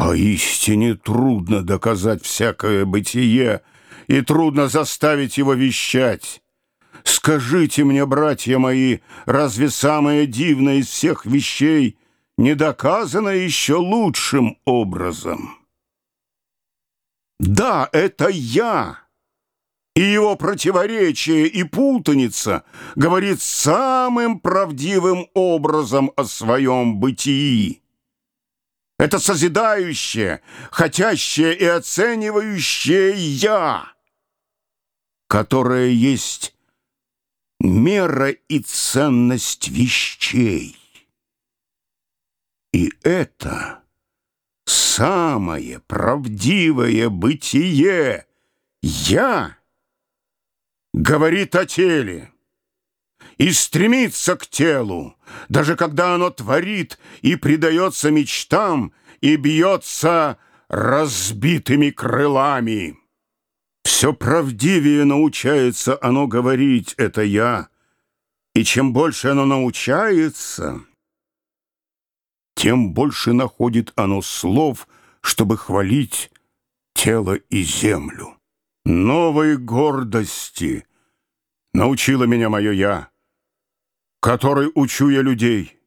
Поистине трудно доказать всякое бытие, и трудно заставить его вещать. Скажите мне, братья мои, разве самое дивное из всех вещей не доказано еще лучшим образом? Да, это я. И его противоречие и путаница говорит самым правдивым образом о своем бытии. Это созидающее, хотящее и оценивающее «я», которое есть мера и ценность вещей. И это самое правдивое бытие «я» говорит о теле и стремится к телу, даже когда оно творит и предается мечтам и бьется разбитыми крылами. Все правдивее научается оно говорить «это я», и чем больше оно научается, тем больше находит оно слов, чтобы хвалить тело и землю. Новой гордости научила меня мое «я» который учу я людей.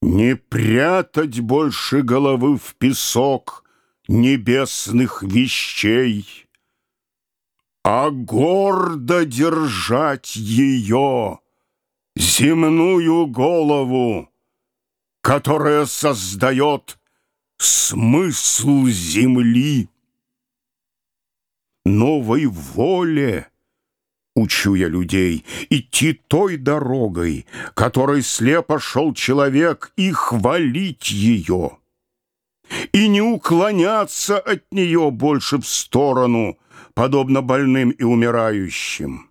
Не прятать больше головы в песок небесных вещей, а гордо держать ее, земную голову, которая создает смысл земли. Новой воле — Учу я людей идти той дорогой, которой слепо шел человек, и хвалить ее, и не уклоняться от нее больше в сторону, подобно больным и умирающим.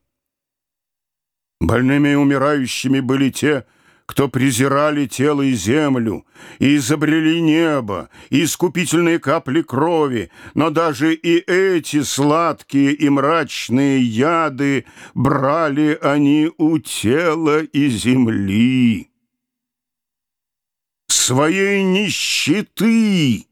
Больными и умирающими были те, кто презирали тело и землю, и изобрели небо, и искупительные капли крови, но даже и эти сладкие и мрачные яды брали они у тела и земли. Своей нищеты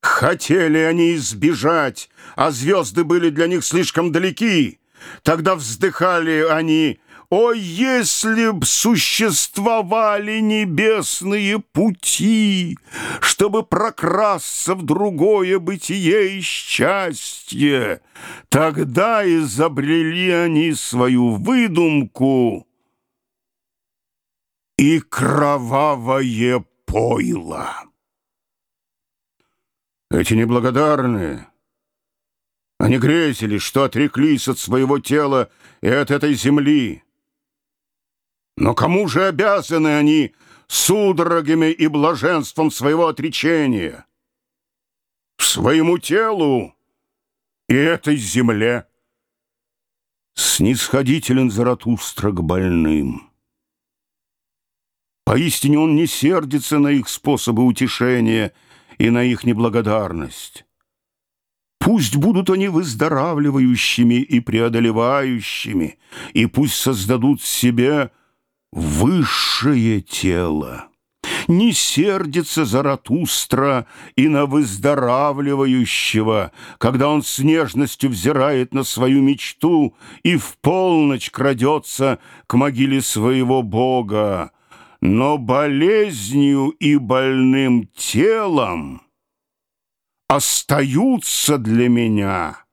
хотели они избежать, а звезды были для них слишком далеки. Тогда вздыхали они о, если б существовали небесные пути, чтобы прокрасться в другое бытие и счастье, тогда изобрели они свою выдумку и кровавое пойло. Эти неблагодарные, они грезили, что отреклись от своего тела и от этой земли, но кому же обязаны они судорогами и блаженством своего отречения? Своему телу и этой земле. Снисходителен Заратустра к больным. Поистине он не сердится на их способы утешения и на их неблагодарность. Пусть будут они выздоравливающими и преодолевающими, и пусть создадут себе высшее тело. Не сердится Заратустра и на выздоравливающего, когда он с нежностью взирает на свою мечту и в полночь крадется к могиле своего Бога. Но болезнью и больным телом остаются для меня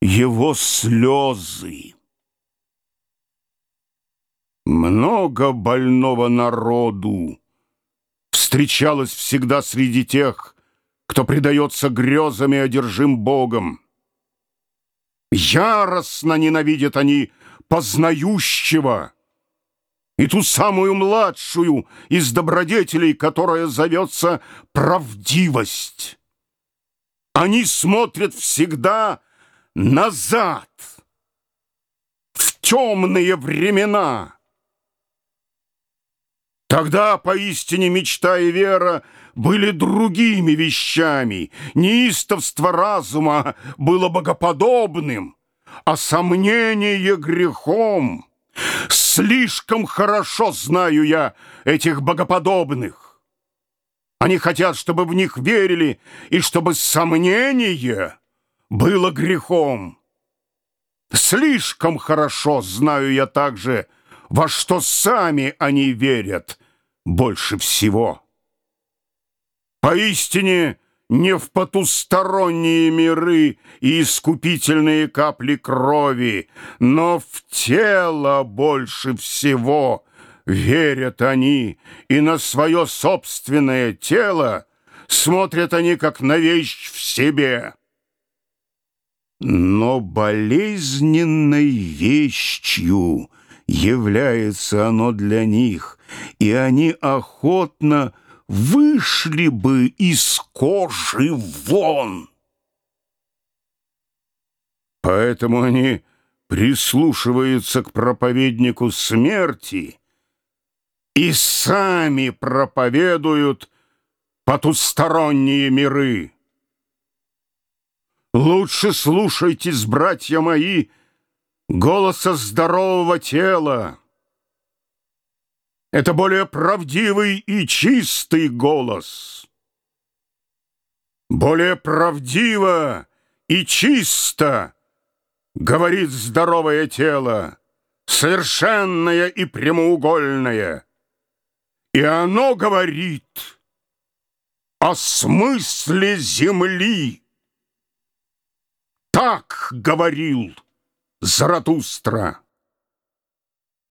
его слезы. Много больного народу встречалось всегда среди тех, кто предается грезам и одержим Богом. Яростно ненавидят они познающего и ту самую младшую из добродетелей, которая зовется правдивость. Они смотрят всегда назад, в темные времена, Тогда поистине мечта и вера были другими вещами, неистовство разума было богоподобным, а сомнение грехом. Слишком хорошо знаю я этих богоподобных. Они хотят, чтобы в них верили, и чтобы сомнение было грехом. Слишком хорошо знаю я также, во что сами они верят больше всего. Поистине, не в потусторонние миры и искупительные капли крови, но в тело больше всего верят они, и на свое собственное тело смотрят они, как на вещь в себе. Но болезненной вещью является оно для них, и они охотно вышли бы из кожи вон. Поэтому они прислушиваются к проповеднику смерти и сами проповедуют потусторонние миры. Лучше слушайтесь, братья мои, голоса здорового тела. Это более правдивый и чистый голос. Более правдиво и чисто говорит здоровое тело, совершенное и прямоугольное. И оно говорит о смысле земли. Так говорил Заратустра.